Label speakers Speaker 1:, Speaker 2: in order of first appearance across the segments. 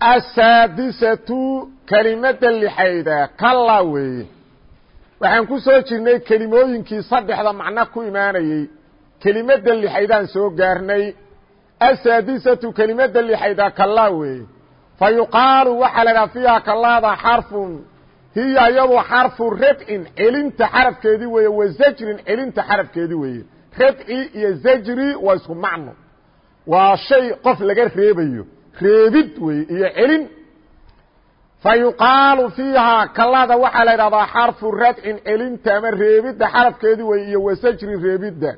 Speaker 1: asaadisatu kelimada lixayda kala weeye waxaan ku soo jirnay kelimooyinkii saddexda macno ku imaanayey kelimada lixaydaan soo gaarnay asaadisatu kelimada lixayda kala weeye fa yuqaalu waxaa la dhaha fiiha kalaada xarfun hiya iyadu xarfu radcin celinta xarafkeedii weeye wa zajrin celinta xarafkeedii weeye radci iyo zajri waa isku macno waa shay qof laga reebayo reebid wey iyo celin. Fa yuqaalu fiihaa kalada waxaa la idhahdaa xarfu radcin celinta ama reebidda xarafkeedii wey iyo wasajrin reebidda.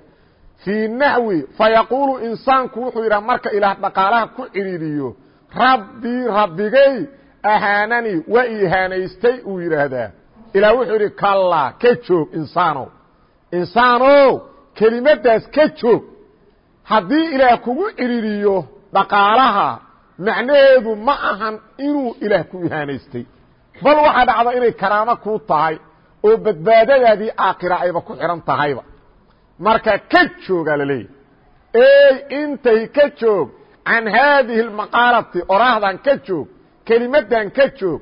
Speaker 1: Fii naxwi fayaquulu insaanku wuxuu yidhaha marka ilaah dhaqaalaha ku cidhiiriyo rabbii rabbigay ahaananii waa ihaanaystay uu yidhaahdaa. Ilaah wuxuu yidhi kallaa ka joog insaanow kelimadaas ka joog. Ilaah kugu cidhiiriyo dhaqaalaha macnaheedu ma ahan inuu ilaah ku ihaanaystay. Bal waxaa dhacda inay karaamo kuu tahay oo badbaadadaadii aakhira ayba ku xidhan tahayba. Marka ka joogaa la leeyahy ey intahi ka joog can haadihi اlmaqaalati oraahdan ka joog kelimaddan ka joog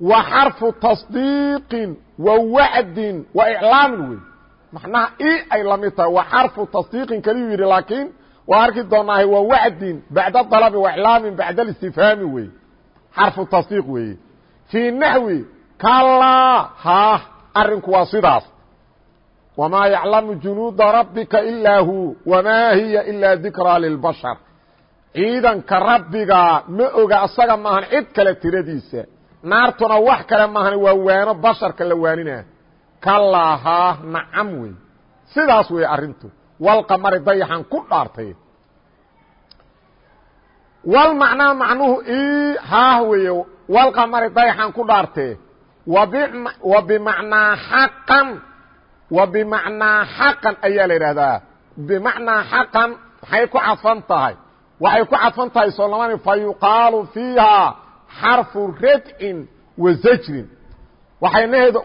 Speaker 1: wa xarfu tasdiiqin wa wacdin wa iclaamin wey macnaha i ay la tahay wa xarfu tasdiiqin kaliyuu yidhi laakiin waa arki doonaaha waa wacdin bacda dalbi waiclaamin bacda اlistifhaami wey xarfu tasdiiq weeye fii naxwi kalaa ha arinku waa sidaas. Wamaa yaclamu junuuda rabbika ilaa hu wamaa hiya ilaa dikraa lilbashar. Ciidanka rabbiga ma oga asaga maahan cid kale tiradiisa. Naartuna wax kale maahan waa waano basharka la waanina kalaa ha nacam wey sidaas wey arrintu walqamari dayaxan ku dhaartay. Wal macnaa macnuhu i haah weeye walqamari dayaxan ku dhaartee wa bimacnaa xaqan wa bimacnaa xaqan ayaa la yidhahdaa bimacnaa xaqan maxay ku cadfan tahay. Waxay ku cadfan tahay soo lamani fa yuqaalu fiihaa xarfu radcin wa zajrin. Waxay naheedu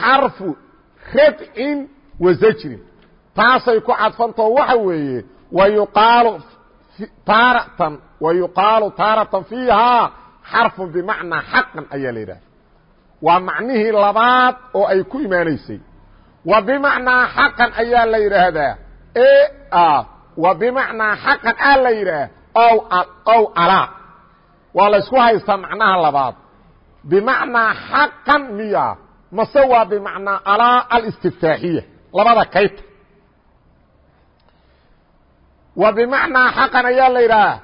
Speaker 1: xarfu radcin wa zajrin taasay ku cadfantao waxa weeye wayuqaalu taaratan wayuqaalu taaratan fiihaa xarfun bimacnaa xaqan ayaa la yidhaha waa macnihii labaad oo ay ku imaanaysay. Wa bimacnaa xaqan ayaa la yidhaahdaa. E wa bimacnaa xaqan aa la yidhaah ow alaa. Waa laysku haystaa macnaha labaad. Bimacnaa xaqan miya mase waa bimacnaa alaa alistiftaaxiya. Labada kayta wa bimacnaa xaqan ayaa la yidhaha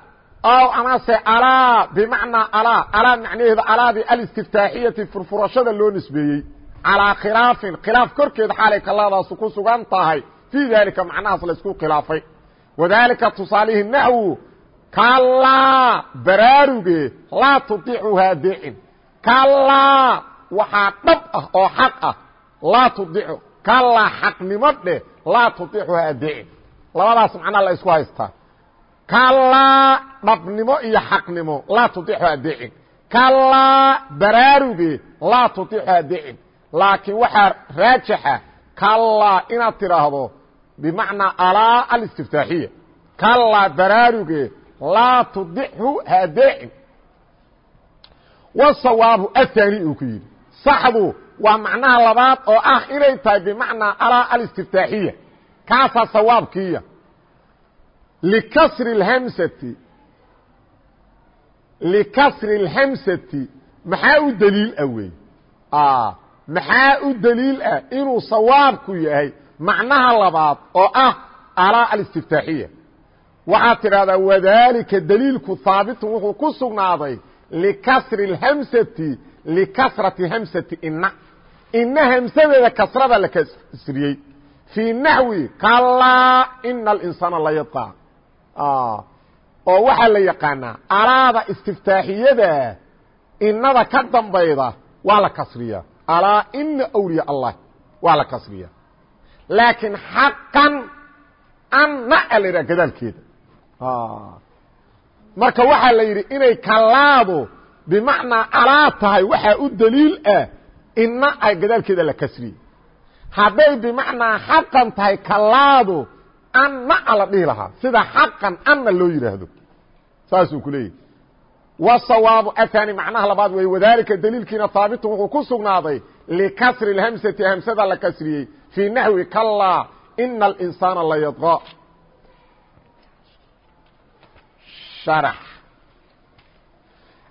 Speaker 1: ow amase alaa bimacnaa alaa alaa macnaheeda alaadii alistiftaaxiyati furfurashada loo nisbeeyey. Calaa khilaafin khilaaf korkeeda xaalay kalaadaasu ku sugan tahay. Fii daalika macnahaas laysku khilaafay. Wadaalika tusaalihii naxwu kalaa baraaruge laa tudiicu haadicin kalaa waxaa dhab ah oo xaq ah laa tudiicu kalaa xaqnimo dheh laa tudiicu haadicin labadaas macnaa la isku haystaa. Kalaa dhabnimo iyo xaqnimo laa tuطixu adicin kalaa baraaruge laa tuطixu adicin laakiin waxaa raajaxa kalaa inaad tidhaahdo bimacnaa alaa alistiftaaxiya. Kalaa baraaruge laa tudixu haadicin wasawaabu ahaani uu ku yidhi. Saxdu waa macnaha labaad oo ah inay tahay bimacnaa alaa alistiftaaxiya. Kaasaa sawaabkiiya likasri اhamsati likasri اlhamsati maxaa u daliil ah wey maxaa u daliil ah inuu sawaabku yahay macnaha labaad oo ah alaa alistiftaaxiya waxaad tidhahdaa wadalika daliilku haabitun wuxuu ku sugnaaday likasri اlhamsati likasrati hamsati ina ina hamsadeeda kasrada la kasriyey fii naxwi kalaa ina alinsana la yadqaa oo waxaa la yaqaanaa alaada istiftaaxiyada inada ka dambayda waa la kasriya alaa ina awliya allah waa la kasriya laakiin xaqan anna a la yidhaha gadaalkeeda marka waxaa la yidhi inay kalaadu bimacnaa alaa tahay waxaa u daliil ah ina ay gadaalkeeda la kasriye hadday bimacnaa xaqan tahay kalaadu anna a la dhihi lahaa sida xaqan anna loo yidhaahdo saasuu ku leeyahy wasawaabu athani macnaha labaad wey wadalika daliilkiina haabitun wuxuu ku sugnaaday likasri اhamsati hamsada la kasriyey. Fii naxwi kalaa ina alinsaana layadqa sharax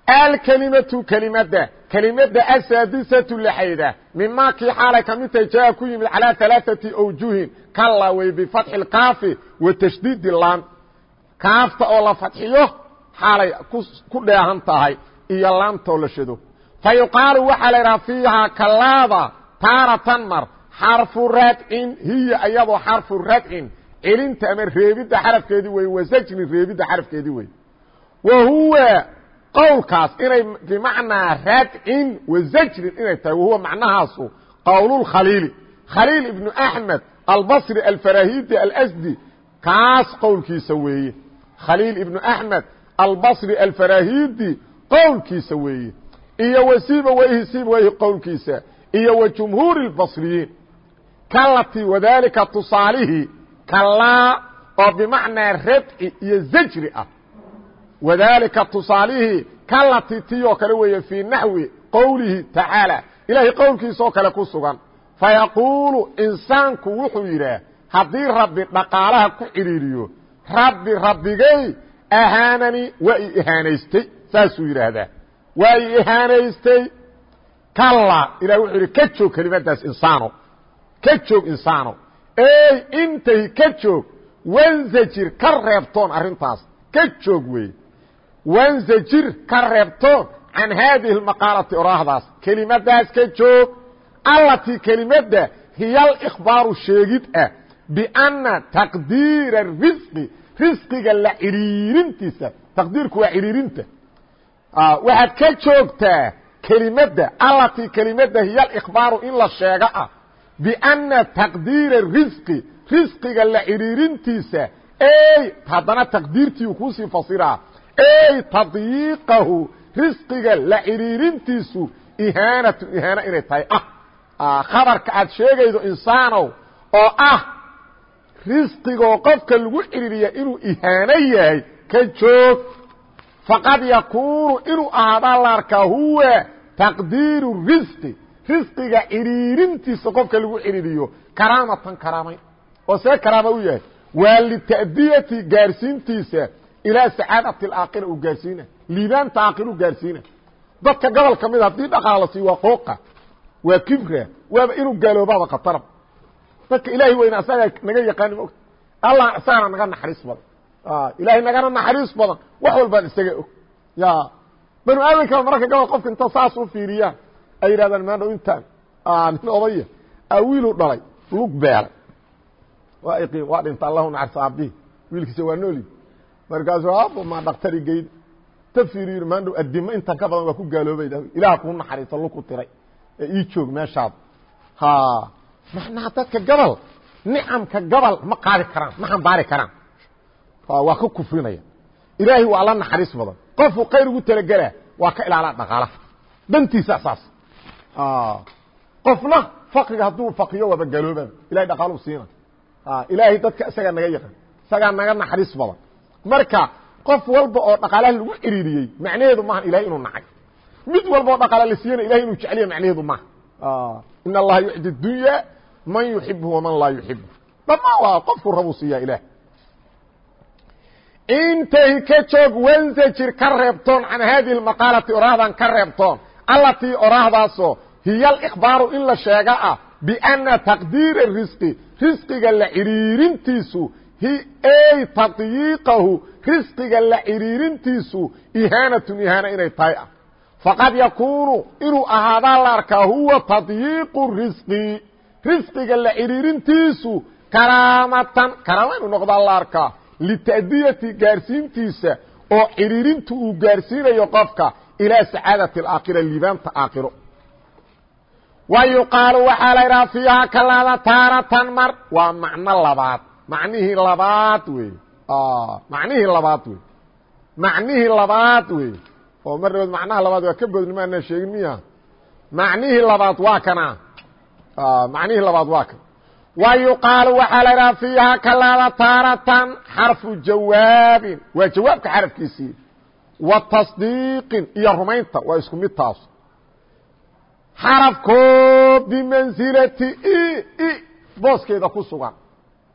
Speaker 1: alkelimatu kelimada kelimada asaadisatu laxayda mimaa kii xaalay ka midtahay jaa ku yimid calaa alaaثati awjuhin kala wey bifatxi اlkaafi wa tashdiidi laan kaafta oo la fadxiyo xaalay ku dheehan tahay iyo laamtoo la shado fa yuqaalu waxaa la idhaha fiihaa kalaada taaratan mar xarfu radcin hiya ayadoo xarfu radcin celinta ama reebidda xarafkeedii wey wasajnin reebidda xarafkeedii wey wa huwa qowlkaas inay bimacnaa radcin wa zajrin inay tahay wahuwa macnahaasu qowlulkhaliili khaliil ibnu axmed albasri alfarahidi alsdi kaas qowlkiisa weeye. Khaliil ibnu axmed albasri alfarahidi qowlkiisa weeye. Iyo wasiiba weyhi siib weyhi qowlkiisa. Iyo wa jumhuuri اlbasriyiin kalati wadalika tusaalihii kalaa oo bimacnaa radci iyo zajri ah wadalika tusaalihii kalati ti oo kale weeye fii naxwi qowlihi tacaalى ilahay qowlkiisa oo kale ku sugan. Fayaquulu insaanku wuxuu yidhaah haddii rabbi dhaqaalaha ku cidhiiriyo rabbi rabbigay ahaananii waa i ihaanaystay. Saasuu yidhaahdaa. Waa i ihaanaystay? Kalla ilah wuxuu yidhi ka joog kelimadaas insaano. Ka reebtoon arrintaas. Ka joog wansajir ka reebtoon can haadihi اmaqaalati oraahdaas. Kelimadaas ka joog allatii kelimadda hiya alkhbaaru sheegid ah bianna taqdiira risqi risqiga la cidhiirintiisa taqdiirku waa cidhiirinta waxaad ka joogtaa kelimadda allatii kelimadda hiya alikhbaaru in la sheego ah bianna taqdiira risqi risqiga la cidhiirintiisa ey haddana taqdiirtiiu kuusii fasiraa ey tadyiiqahu risqiga la cidhiirintiisu ihaanatu ihaano inay tahay. Ah khabarka aad sheegaydo insaanow oo ah risqigoo qofka lagu cidhiiriya inuu ihaano yahay ka joog. Faqad yakuunu inuu ahaadaa la arkaa huwa taqdiiru risqi risqiga cidhiirintiisa qofka lagu cidhiiriyo karaamatan karaamayn oo see karaama yahay? Waa lita'diyati gaarsiintiisa ilaa sacaadati alaakhira uu gaarsiina. Liibaanta aakhir u gaarsiina. Dadka gobol ka mida haddii dhaqaala waa qooqa waa kibra waaba inuu gaaloobaaba khatarab dadka ilaahay weyna asagaa naga yaqaani allah isagana naga naxariis badan. Ilaahay nagana naxariis badan. Wax walbaan isaga og. Ya banu aadankaba mararka gabal qofka inta saas u fiiriyaan ay yidhahdaan maandhow intaan nin odaya wiiluu dhalay lug beelay waa waa dhinta allahu naxariis aabihi wiilkiisa waa nooli markaasu abo ma dhaktari geyd ta fiiriyo maandhow adimo intan ka badan waa ku gaaloobay ilaah kuu naxariisa lug ku tiray. Ee ii joog meeshaad ha macnaha dadka gobol nicamka gobol ma qaadi karaan ma xambaari karaan. Waa ka kufrinaya. Ilaahay waa la naxariis badan. Qofku kayr ugu talagelaa waa ka ilaalaa dhaqaalaha. Dantiisa saas qofna fakriga hadduu fakriyo waaba gaalooba ilahay dhaqaaluu siina. Ilaahay dadka isagaa naga yaqaan isagaa naga naxariis badan marka qof walba oo dhaqaalaha lagu ciriiriyey macnaheedu maaha ilahay inuu nacay. Mid walba oo dhaqaala la siiyana ilahay inuu jeceliya macnaheedu maaha in allaha yucdi dunya man yuxibhu waman laa yuxibhu dhamaan waa qofku rabuu siiyaa ilaah intahi ka joog wansajir ka reebtoon can haadihi maqaalati oraahdan ka reebtoon allatii oraahdaasoo hiya alkhbaaru in la sheega ah bianna taqdiira risqi risqiga la cidhiirintiisu ey tadyiiqahu risqiga la cidhiirintiisu ihaanatun ihaana inay tahay. Ah faqad yakuunu inuu ahaadaa la arkaa huwa tadyiiqu risqi risqiga la cidhiirintiisu karaamatan karaama inuu noqdaa la arkaa lita'diyati gaarsiintiisa oo ciriirintu uu gaarsiinayo qofka ilaa sacaadati alaakhira liibaanta aakhiro. Wa yuqaalu waxaa la idhaha fiihaa kalaada taaratan mar waa macno labaad macnihii labaad wey macnihii labaad wey macnihii labaad wey oo mar dhabood macnaha labaad waa ka boodni maanaa sheegin miya macnihii labaad waa kana macnihii labaad waa kan wa waxaa la idhaha fiihaa kalaada taaratan xarfu jawaabin waa jawaabka xarafkiisii wa tasdiiqin iyo rumaynta waa isku mid taas xarafkoo bimansilati booskeeda ku sugan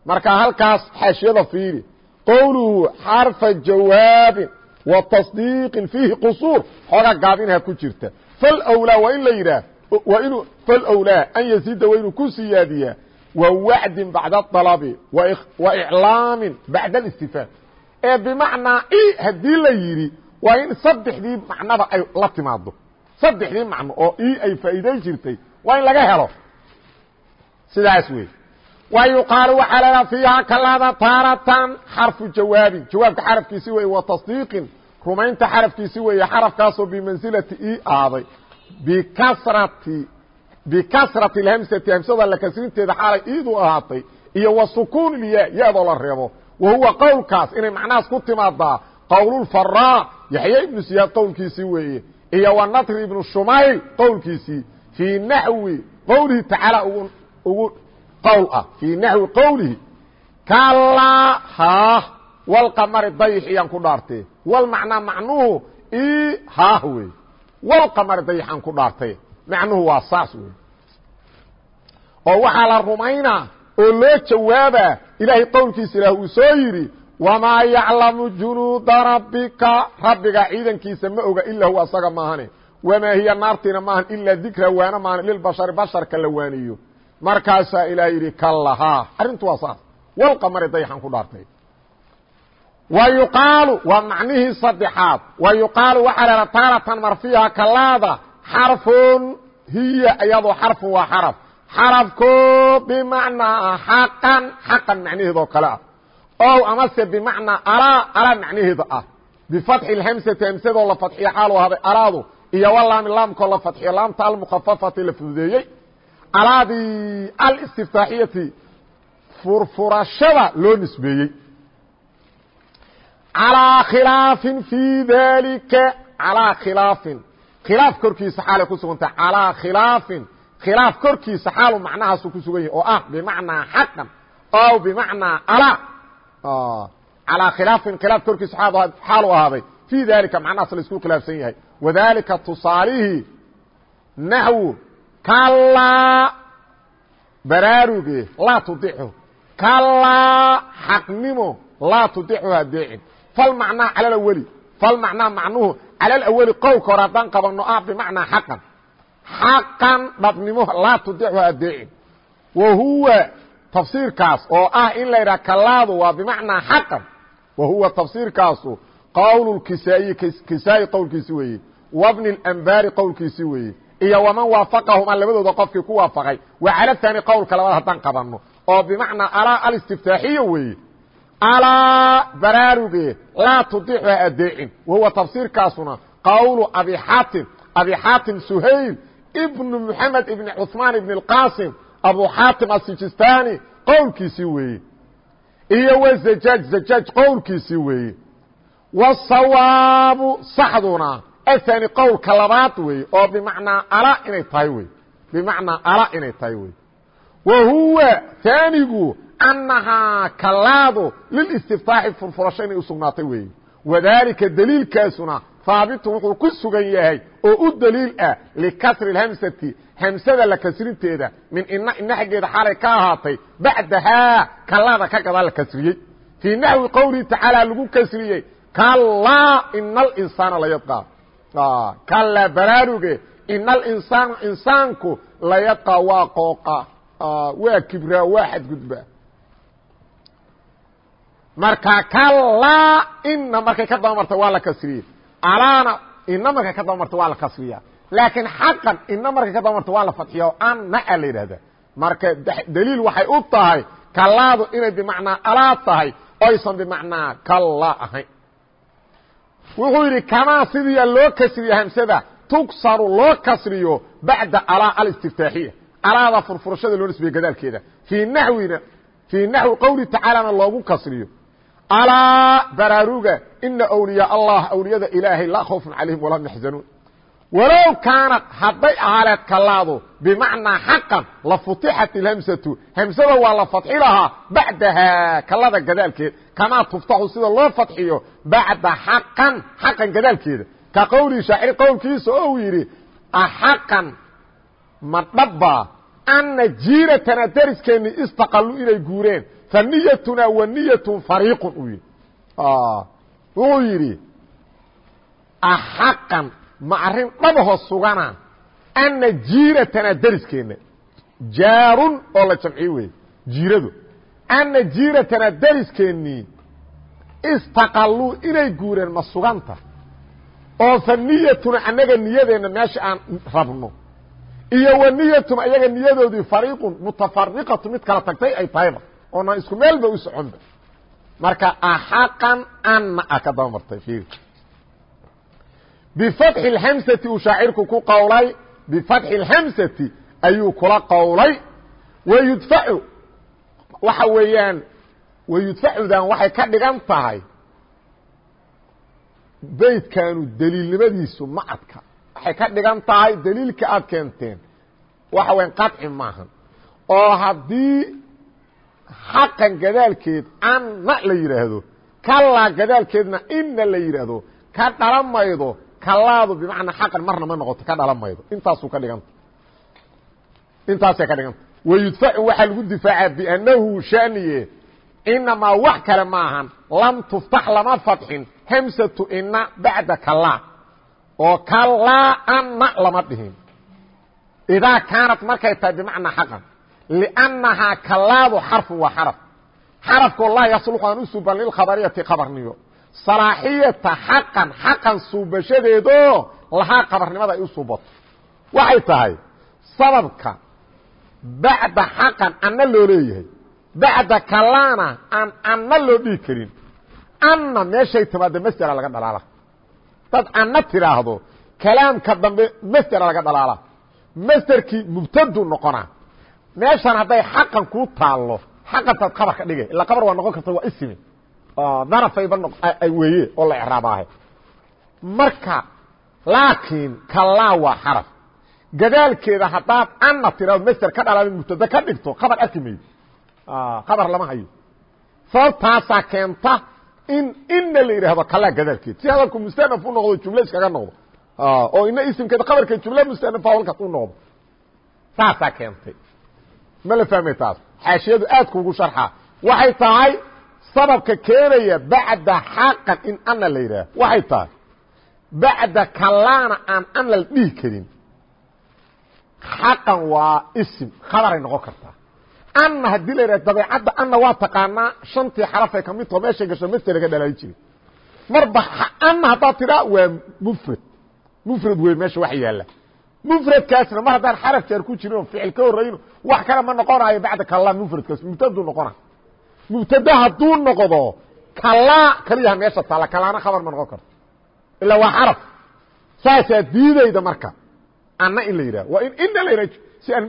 Speaker 1: marka halkaas xaashiyada fiiri qowluhu xarfa jawaabin wa tasdiiqin fiihi qusuur xooga gaabinha ku jirta. Falwlaa waa in la yidhaah waa inuu falwlaa an yaziida waa inuu ku siyaadiyaa wa wacdin bacda alabi wa iclaamin bacda alistifaam ee bimacnaa i haddii la yidhi waa in saddexdii macnaba ay la timaado saddexdii macno oo i ay faa'iidayn jirtay waa in laga helo. Sidaas wey yuqaalu waxaa la fiiha kalaada taaratan xarfu jawaabin jawaabka xarafkiisi wey tasdiiqin rumaynta xarafkiisi weeye xarafkaasoo bimansilati i aaday bikasrati bikasrati اhamsati hamsada la kasrinteeda xaalay iidu ahaatay iyo wa sukuun ilya ya-doo la reebo wa huwa qowlkaas inay macnahaas ku timaadaa qowlulfaraa yaxya ibnu siyaad qowlkiisii weeye iyo wa natri ibnu shumayl qowlkiisii fii naxwi qowlihi tacaala ugu qowl ah fii naxwi qowlihi kalaa haah walqamari dayix iyaan ku dhaartee wal macnaa macnuhu i haah wey walqamari dayixaan ku dhaartay macnuhu waa saas wey. oo waxaa la rumaynaa oo loo jawaabaa ilaahay qowlkiisa ilaah uu soo yidhi wamaa yaclamu junuuda rabbika rabbiga ciidankiisa ma oga ila huwa asaga maahane wamaa hiya naartiina maahan ilaa dikra waana maahan lilbashari basharka la waaniyo markaasaa ilaah yidhi kallahaa arrintu waa saas. Walqamari dayxaan ku dhaartay. Wa yuqaalu waa macnihii saddexaad. Wa yuqaalu waxaa la taaratan marfiha kalaada xarfun hiya iyadoo xarfun waa xaraf. Xarafko bimacnaa xaqan xaqan macnaheeda oo kale ah. Ow amase bimacnaa alaa alaa macnaheeda ah. Bifatxi اhamsati hamsadoo la fadxiyo xaalu ahaaday alaadu iyo walaami laamkoo la fadxiyo laamta almukhafafati la fududeeyey alaadii alistiftaaxiyati furfurashada loo nisbeeyey calىa khilaafin fii dalika calىa khilaafin khilaaf korkiisa xaalay ku sugantah calىa khilaafin khilaaf korkiisa xaalu macnahaasu ku sugan yahi oo ah bimacnaa xaqan ow bimacnaa ala calىa khilaafin khilaaf korkiisa xaalu ahaaday fii dalika macnahaas la isku khilaafsan yahay wadalika tusaalihii naxwu kalaa baraaruge laa tudixu kalaa xaqnimo laa tudixu hadeecin falmacnaa cala alaweli falmacnaa macnuhu cala alaweli qowlka hore haddaan qabanno ah bimacnaa xaqan. Xaqan dhabnimo laa tudixu adeecin wa huwa tafsiirkaas oo ah in la yidhaha kalaadu waa bimacnaa xaqan. Wa huwa tafsiirkaasu qowl kisaayi qowlkiisi weeye. Wabni اlambari qowlkiisi weeye iyo waman waafaqahuma labadooda qofkii ku waafaqay. Wa cala tani qowlka labaad haddaan qabanno oo bimacnaa alaa alistiftaaxiya weeye. Alaa baraaruge laa tudixu ha adeecin. Wahuwa tafsiirkaasuna qowlu abi xaatim abi xaatim suhayl ibnu moxamed ibni cuثmaan ibn اlqasim abu xaatim asijistani qowlkiisii weeye. Iyo wa zajaaj qowlkiisii weeye. Wasawaabu saxduna athani qowlka labaad weeye oo bimacnaa ala inay tahay wey bimacnaa ala inay tahay wey wa huwa aanigu annahaa kalaadu lilistiftaaxi furfurasho inay u sugnaatay weeye wadaalika deliilkaasuna haabitun wuxuu ku sugan yahay oo u daliil ah likasri اhamsati hamsada la kasrinteeda min ina ina xaggeeda xaalay ka ahaatay bacdahaa kalaada ka gadaa la kasriyey. Fii naxwi qowlihi tacaala lagu kasriyey kalaa ina alinsaana layadqaa kalaa baraaruge ina alinsaana insaanku layadqaa waa qooqa. Waa kibraa waa xadgudbaa marka kalaa ina markay ka daba marta waa la kasriyey alaana ina markay ka daba marta waa la kasriya. Laakiin xaqan ina markay ka daba marta waa la fadxiya o anna a la yidhahda marka daliil waxay u tahay kalaadu inay bimacnaa alaa tahay oysan bimacnaa kalla ahayn wuxuu yidhi kamaa sidiia loo kasriya hamsada? Tugsaru loo kasriyo bacda alaa alistiftaaxiya alaada furfurashada loo nisbiye gadaalkeeda. Fii naxwina fii naxwi qowli tacaalana loogu kasriyo. Alaa baraaruga ina awliyaa allah awliyada ilaahay laa khawfun calayhim walahum yaxzanuun walow kaanad hadday ahaaneed kalaadu bimacnaa xaqan la futixat ilhamsatu hamsada waa la fadxi lahaa bacdahaa kalada gadaalkeed kamaa tuftaxu sida loo fadxiyo bacda xaqan xaqan gadaalkeeda. Ka qowlii shaacir qowlkiisa ou yidhi axaqan ma dhabbaa anna jiiratana dariskeenni istaqallu inay guureen fa niyatunaa wa niyatun fariiqun uu yidhi. Wuxuu yidhi axaqan ma arrin dhabaho sugana. Anna jiiratana dariskeenna jaarun oo la jamciyo weeye jiiradu. Anna jiiratana dariskeenii istaqalluu inay guureen ma suganta. Oo fa niyatuna annaga niyadeenna meesha aan rabno. Iyo wa niyatun ayaga niyadoodii fariiqun mutafariqatu mid kala tagtay ay tahayba. Oona isku meelba u soconba. Marka axaqan anna a ka daba bifatxi اlhamsati uu shaacirku ku qowlay bifatxi اlhamsati ayuu kula qowlay wayudfacu waxa weeyaan wayudfacudan waxay ka dhigan tahay beydkanu daliilnimadiisu macadka waxay ka dhigan tahay daliilka aad keenteen waxa weyan qaطci maahan oo haddii xaqan gadaalkeed anna la yidhaahdo kalaa gadaalkeedna ina la yidhaahdo ka dhalan maydo kalaadu bimacnaa xaqan marna ma noqoto ka dhalan maydo. Intaasuu ka dhiganta. Intaasay ka dhiganta. Wayudfacu waxaa lagu difaaca biannahu shaniye inamaa wax kale maahan lam tuftax lama fadxin hamsatu ina bacda kalaa oo kalaa anna lama dhihin. Idaa kaanat markay tahay bimacnaa xaqan liannahaa kalaadu xarfun waa xaraf. Xarafkoo laa yasluxu aan u lilkhabariyati khabarniyo salaaxiyata xaqan xaqan suubashadeedoo lahaa qabarnimada ay u suubato. Waxay tahay sababka bacda xaqan anna loo leeyahay bacda kalaana aan anna loo dhihi karin anna meeshay timaada masjera laga dhalaala. Dad anna tidhaahdo kalaamka dambe masjera laga dhalaala. Masderkii mubtadu noqonaa meeshan hadday xaqan kuu taallo xaqantaad khabar ka dhigay ila qabar waa noqon karta waa ismi darafayba weeye oo la ecraabaahay marka laakiin kalaa waa xaraf. Gadaalkeeda haddaad anna tiraado master ka dhalaalin mubtada ka dhigto khabar arki maydo khabar lama hayo. Sababtaasaa keenta in ina la yidhaahdo kalaa gadaalkeed. Si hadalku mustanaf u noqdo jumle iskaga noqdo. Oo ina isimkeeda khabarka jumle mustanafa halkaas u noqdo. Saasaa keentay. Ma la fahmay taas? Xaashiyadu aad kuugu sharxa. Waxay tahay sababka keenaya bacda xaqan in ana la yidhaah waxay tahay bacda kalaana aan ana la dhihi karin xaqan waa isim khabaray noqon kartaa. Anna haddii la yidhah dabeecadda anna waa taqaanaa shantii xarafay ka mid taho meeshay gasho master laga dhalaali jiray. Marba anna haddaad tidhaa waa mufrad. Mufrad wey meesha wax yaalla. Mufradkaasna mar haddaan xaraf jaar ku jirin oo ficil ka horrayno wax kale ma noqonayo bacda kalaa mufradkaas mubtaduu noqona mubtada hadduu noqdo kalaa kaliyaha meesha taala kalaana khabar ma noqon karto. Ilaa waa xaraf. Saasaa diidayda marka anna in la yidhaha waa in ina la yidhah si aan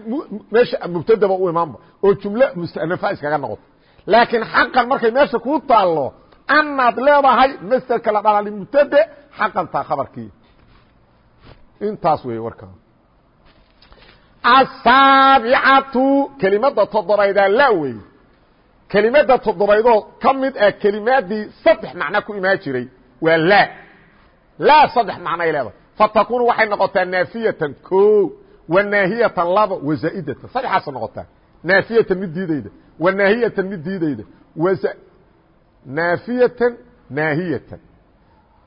Speaker 1: meesha mubtadaba u imaanba oo jumle mustanafa iskaga noqoto. Laakiin xaqan markay meesha kuu taallo annaad leedahay masderka la dhalaali mubtade xaqan taa khabarkii. Intaas wey warkaa asaabicatu kelimada toddobaydaa la wey kelimada toddobaydoo ka mid ah kelimaadii saddex macno ku imaan jiray waa laa. Laa saddex macnoay leedahay. Fatakunu waxay noqotaa naafiyatan o wa naahiyatan laba wa zaa'idatan. Saddexaasa noqotaa. Naafiyatan mid diidayda wa naahiyatan mid diidayda naafiyatan naahiyatan.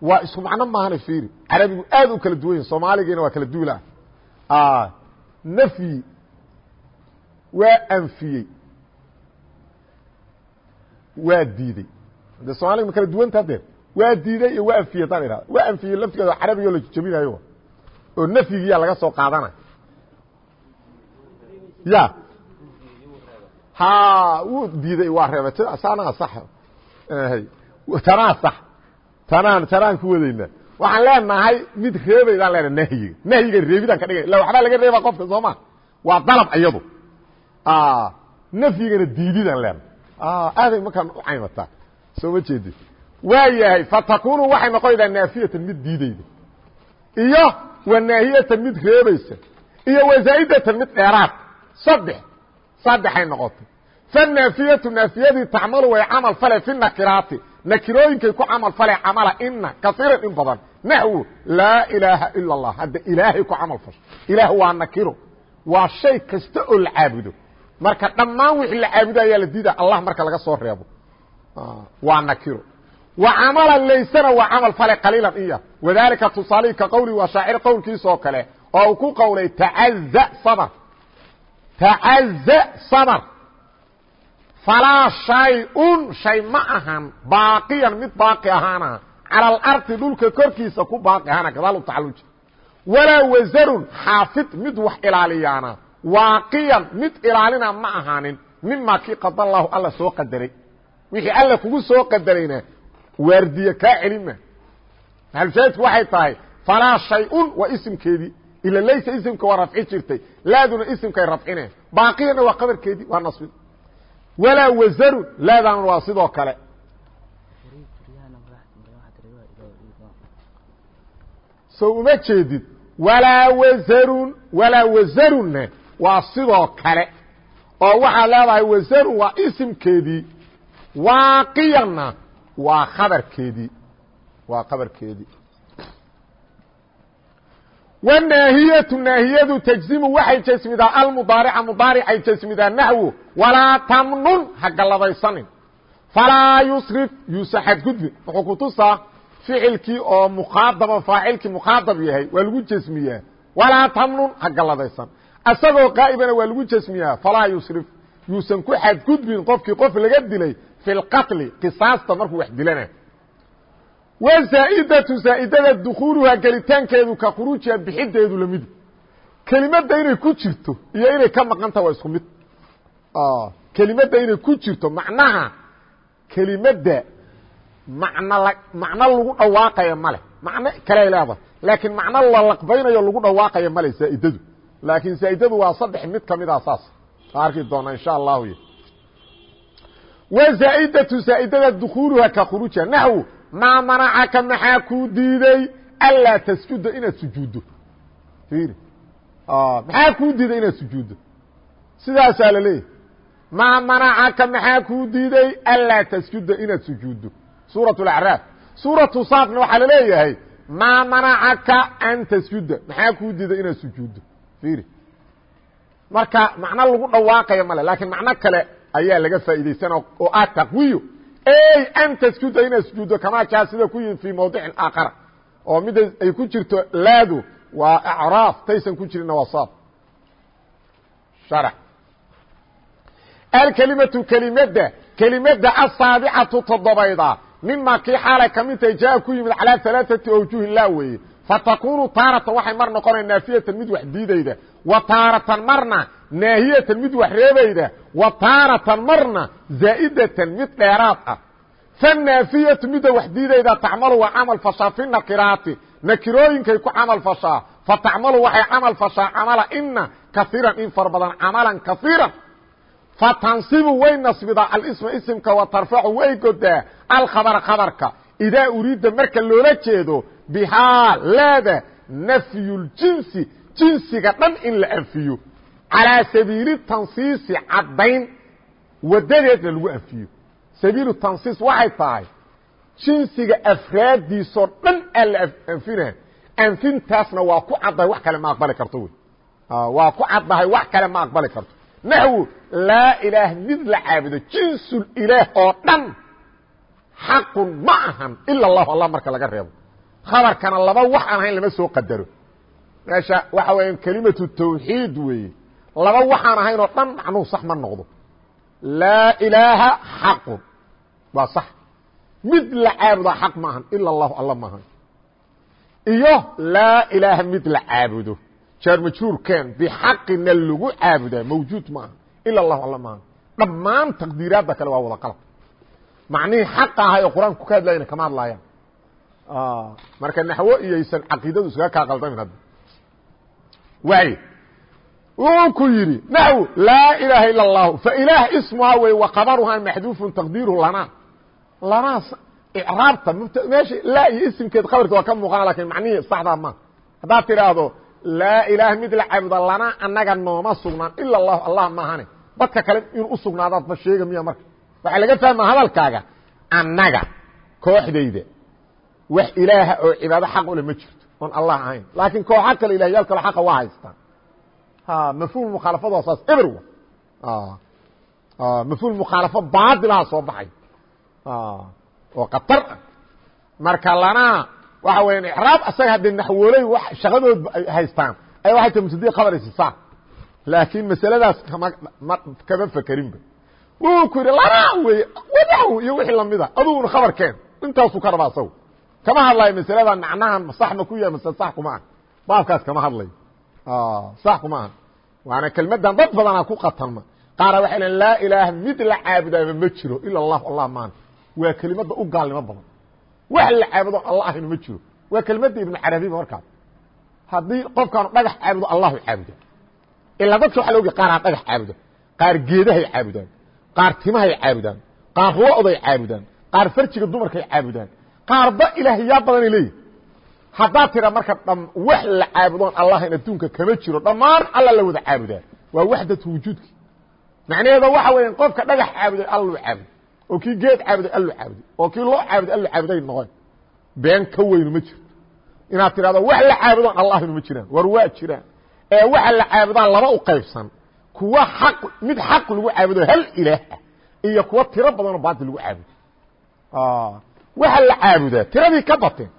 Speaker 1: Waa isku macno maahana fiiri. Carabigu aad u kala duwan yahi soomaaligiina waa kala duula ah nafyi waa anfiyey waa diidey de somaaliga ma kala duwanta hadee waa diiday iyo waa anfiyey haddaan ihahdo waa anfiyey laftigeeda carabigo la jabinayo. Oo nafyigiyaa laga soo qaadanayo ya. Ha wuu diiday waa reebay. Saana sax tanaa sax. Tanaan tanaan ku wadayna waxaan leenahay mid reebaydaan leenahay nahyiga. Nahyiga reebidaan ka dhigay. Illa waxbaa laga reeba qofka soo ma? Waa dalab iyadu nafyigana diididaan leenahay aaday markaan u caymataa soo ma jeedid waa yahay fatakunu waxay noqonaydaa naafiyatan mid diideyda iyo wa naahiyatan mid reebaysa. Iyo wazaa'idatan mid dheeraad. Saddex. Saddexay noqotay. Fanaafiyatu naafiyadii tacmalu way camal fale fi nakiraati. Nakirooyinkay ku camal fale camala ina kaiiran in badan. Naxwu laa ilaaha ila اllah hadda ilaahay ku camal fasho. Ilaah waa nakiro waa shay kasta oo la caabudo marka dhammaan wixii la caabudo ayaa la diida allah marka laga soo reebo. Waa nakiro wa camala laysana waa camal fale qaliilan iya. Wadalika tusaalihii ka qowli waa shaacir qowlkiisoo kale oo uu ku qowlay tacaza sabr tacaza sabr falaa shay-un shay ma ahan baaqiyan mid baaqi ahaana. Cala alardi dhulka korkiisa ku baaqi ahaana gadaal u tacaluji walaa wasarun xaafid mid wax ilaaliyaana waaqiyan mid ilaalina ma ahaanin mima kii qada allahu alla soo qadaray. Wixii alla kugu soo qadarayna waardiye kaa celima maxalushaahidku waxay tahay falaa shay-un waa isimkeedii ila laysa isimka waa rafci jirtay laaduna isimkay rafcine baaqiyana waa qabarkeedii waa nasbi. Walaa wasarun laadana waa sidoo kale. So uma jeedid walaa wasarun walaa wasarunna waa sidoo kale oo waxaa leedahay wasarun waa isimkeedii waaqiyanna waa khabarkeedii waa khabarkeedii. Wnaahiyatu naahiyadu tajzimu waxay jasmidaa almudaarica mudaaricay jasmidaa naxwu walaa tamnun ha gallabaysanin falaa yusrif yuusa xadgudbin wuxuu ku tusaa ficilkii oo mukhaadaba faacilkii mukhaadab yahay waa lagu jasmiyaa walaa tamnun ha galladaysan isagoo qaa'ibana waa lagu jasmiyaa falaa yusrif. Yuusan ku xadgudbin qofkii qof laga dilay fi lqatli qisaasta markuu wax dilana. Wzaa'idatu zaa'idada dukuuluha gelitaankeedu ka khuruujiha bixideedu la mid kelimadda inay ku jirto iyo inay ka maqan waa isku mid. Kelimadda inay ku jirto macnaha kelimadda macno la macno lagu dhawaaqaya male macno kaley leedahay laakiin macno la laqbaynayo lagu dhawaaqaya male zaa'idadu laakiin zaa'idadu waa saddex mid kamid a saas arki doona insha allahu wzaa'idatu zaa'idada dukuuluha ka khuruujiha naxw maa manacaka maxaa kuu diiday anlaa tasjuda inaad sujuuddo ir maxaa kuu diiday inaad sujuuddo sidaasaa la leeyahy maa manacaka maxaa kuu diiday anlaa tasjuda inaad sujuuddo suuraة اأعraaf suuraةu saafna waxaa laleeyahay maa manacaka an tasjuda maxaa kuu diiday inaad sujuuddo ir marka macno lagu dhawaaqaya male lakiin macno kale ayaa laga faa'idaysana oo ah taqwiyo ey an tasjuda inaad sujuuddo kamaa jaa sida ku yimid fii mawdicin aakhara oo mid ay ku jirto laadu waa acraaf taysan ku jirinna waa saab. Sharax. Alkelimatu kelimadda kelimadda asaabicatu toddobayda. Mima kii xaalay ka mid tahay jaa ku yimid calaa alaaثati awjuhin laa weeye fatakunu taaratan waxay mar noqonaya naafiyatan mid wax diidayda. Wa taaratan marna naahiyatan mid wax reebayda. Wa taaratan marna zaa'idatan mid dheeraad ah. Fanaafiyatu midda wax diidayda tacmalu waa camal fashaa fi nakiraati nakirooyinkay ku camal fashaa. Fatacmalu waxay camal fashaa camala ina kaiiran in far badan camalan kaiiran fatansibu way nasbidaa alisma isimka wa tarfacu way godaa. Alkhabara khabarka. Idaa uriida marka loola jeedo bihaa leeda nafyuljinsi jinsiga dhan in la anfiyo. Calىa sabiili tansiisi caddayn wadadeedna lagu anfiyo. Sabiilu tansiis waxay tahay jinsiga afraaddiisoo dhan aa la anfina anfintaasna waa ku caddahay wax kale ma aqbali karto wey. Waa ku caddahay wax kale ma aqbali karto. Naxwu laa ilaah mid la caabudo jinsul ilaah oo dhan xaqun ma ahan ila allahu allah marka laga reebo khabarkana laba wax aan ahayn lama soo qadaro. Meesha waxa weya kelimatu tawxiid weeye. Laba waxaan ahayn oo dhan macnuhu sax ma noqdo. Laa ilaaha xaqun. Waa sax. Mid la caabudaa xaq ma ila allahu alla ma ahan. Iyo laa ilaaha mid la caabudo. Jaar majhuurkeen bixaqina lagu caabudaa mawjuud ma ila allahu alla ma ahan. Dhammaan taqdiiraadda kale waa wada qalab. Macnihii xaqa ahay oo qur'aanku ka hadlayna kama hadlaayaan marka naxwo iyaysan caqiidadu iskaga kaa qaldamin hadda waay. Wuxuu ku yidhi naxw laa ilaaha ila اllahu failaah ismuhaa wey waqabaruhaa maxduufun taqdiiruhu lanaa lanaa icraabta meesha laa iyo isimkeed qabarka waa ka muuqana laakiin macnihii saxdaa ma haddaad tidhaahdo laa ilaah mid la caabuda lanaa annaga nooma sugnaan ila اllahu allah maahane dadka kale inuu usugnaadaadba sheega miya marka. Waxaa laga fahmaa hadalkaaga annaga kooxdayda wax ilaaha oo cibaado xaq ule ma jirto. Oon allah ahayn. Laakiin kooxa kale ilahyyaal kale xaqa waa haystaan. Mafhum mukhaalafad waa saas. Eber mafhum mukhaalafo baadilaha soo baxay. Oo qatar ah. Marka lanaa waxa weya icraab asaga haddee naxwooley w shaqadood ay haystaan aya waxay tahay mubtadi khabaraysisaa laakiin masaladaas kama kama fekerinba wuu ku yidhi lanaa wey wadaw iyo wixii lamida aduguna khabar keen. Intaasuu ka rabaa asagu kama hadlayo masalada macnahan sax ma ku yahay mase sax kuma ah baabkaas kama hadlayo sax kuma aha. Waana kelmadan dad badanaa ku qatanma qaara waxay lein laa ilaaha mid la caabudaaba ma jiro ila allah allah maana waa kelimada u gaalnimo badan. Wax la caabudo allah ahaynu ma jiro. Waa kelmadda ibnu carabiba markaas haddii qofkaanu dhagax caabudo allahu caabuda ilaa dadka waxa laoga qaaraa dhagax caabuda qaar geedahay caabudaan. Qaar timahay caabudaan. Qaar lo-day caabudaan. Qaar farjiga dumarkay caabudaan qaarba ilaahyaa badanay leeyihi haddaad tira marka wax la caabudoon allahan adduunka kama jiro dhammaan alla la wada caabudaa. Waa waxdatu wujuudki. Macnaheeda waxa weya qofka dhagax caabuday alluu caabuday. Oo kii geed caabuday alluu caabuday. Oo kii loo caabuday alluu caabuday noqon. Been ka weynu ma jirto inaad tidhahdo wax la caabudoon allahaynu ma jiraan. War waa jiraan. Ee waxa la caabudaa laba u qaybsan. Kuwa xaq mid xaq lagu caabudo hal ilaah iyo kuwa tiro badanoo baatil lagu caabudo waxa la caabudaa tiradii ka bateen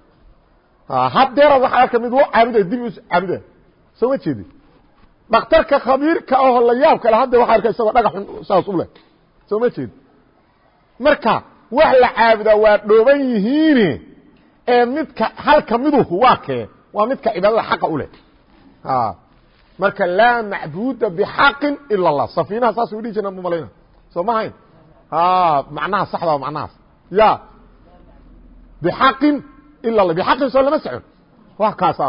Speaker 1: haddeera waxaa arka mid loo caabuday dib caabuda. Soo ma jeedi? Dhakhtarka khabiirka aho la yaab kale hadda waxa arka isagoo dhagaxun saas u leh. Soo ma jeedi? Marka wax la caabudaa waa dhooban yihiine ee midka halka miduhu waa kee waa midka cibaadada xaqa u leh. Marka laa macbuda bxaqin ila اllah safiinaha saas dhihi jirna malayna soo ma hayn? Macnaha saxda macnahaas. Ya bxaqin ila la bxaqin soo lama socon wa kaasa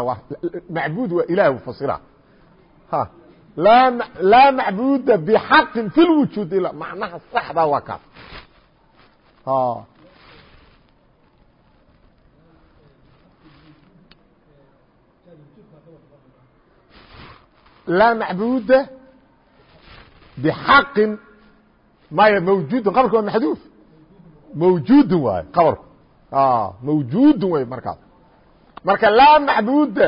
Speaker 1: macbud waa ilah fasira laa macbuda bxaqin fi lwujuud ila macnaha saxda waa kaas laa macbuda bxaqin maya mawjudun qabarka waa maxduuf mawjudun waay qabarku mawjudu wey markaas marka laa macbuda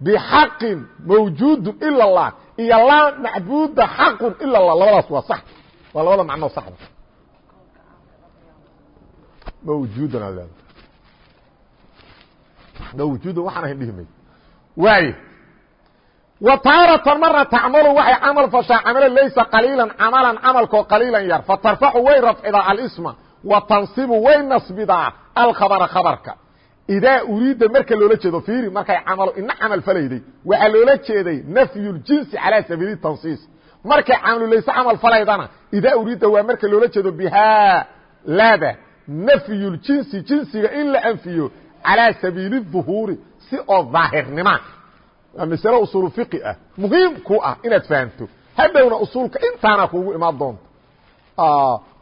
Speaker 1: bxaqin mawjudu ila اllah iyo laa macbuda xaqu ila اlah labadaas waa sax waa labada macnoo saxda mawjudan aa leeda mawjudan waxaan ahayn dhihi mayso waayo wa taaratan marna tacmalu waxay camal fashaa camalo laysa qaliilan camalan camalkoo qaliilan yar fatarfaxu way rafcidaa alisma wa tansibu way nasbidaa alkhabra khabarka. Idaa uriida marka loola jeedo fiiri markay camalo ina camal falayday. Waxaa loola jeeday nafyu ljinsi calaa sabiili tansiis. Markay camalulayse camal falaydana idaa uriida waa marka loola jeedo bihaa laada nafyu ljinsi jinsiga in la anfiyo calaa sabiili ظuhuuri si oo daahirnima waa masale usuul fiqi ah. Muhiim ku ah inaad fahamto. Hadhowna usuulka intaana kuugu imaan doonto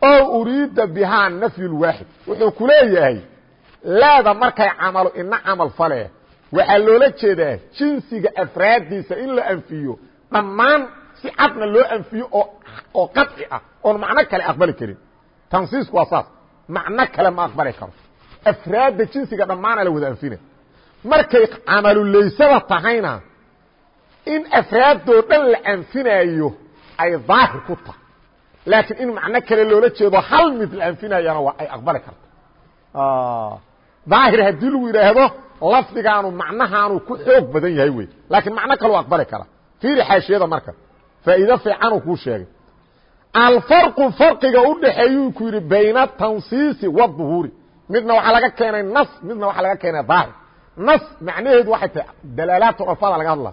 Speaker 1: o uriida bihaa nafyu lwaaxid wuxuu ku leeyahay laada markay camalo ina camal fale. Waxaa loola jeedaa jinsiga afraaddiisa in la anfiyo. Dhammaan si cadna loo anfiyo oo oo qaطci ah oon macno kale aqbali karin. Tansiisku waa saas. Macno kale ma aqbali karo. Afraadda jinsiga dhammaana la wada anfina markay camaluleysada tahayna in afraadoo dhan la anfinaayo ay daahir ku tahay laakiin in macno kale loola jeedo hal mid la anfinayana waa ay aqbali karta daahir haddii lagu yidhaahdo lafdigaanu macnahaanu ku xoog badan yahay wey laakiin macno kaloo aqbali kara. Fiiri xaashiyada marka. Faa'iido fiicanuu kuu sheegay. Alfarqu farqiga u dhaxeeyuu ku yidhi bayna tansiisi waduhuuri midna waxaa laga keenay nas midna waxaa laga keenay daahir. Nas macnaheedu waxay tahay dalaalaat alfaada laga hadla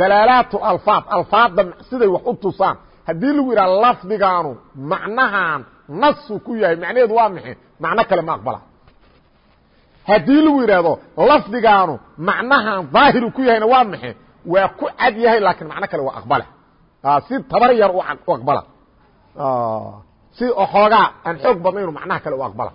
Speaker 1: dalaalaat alfaad alfaadda siday wax u tusaan haddii lagu yidhaha lafdigaanu macnahan nasu ku yahay macnaheedu waa maxay? Macno kale ma aqbala. Haddii lagu yidhaahdo lafdigaanu macnahan daahiru ku yahayna waa maxe waa ku cad yahay laakiin macno kale waa aqbale si tabar yar u aqbala. Si xoogaa aan xoog badnaynu macnaha kale u aqbala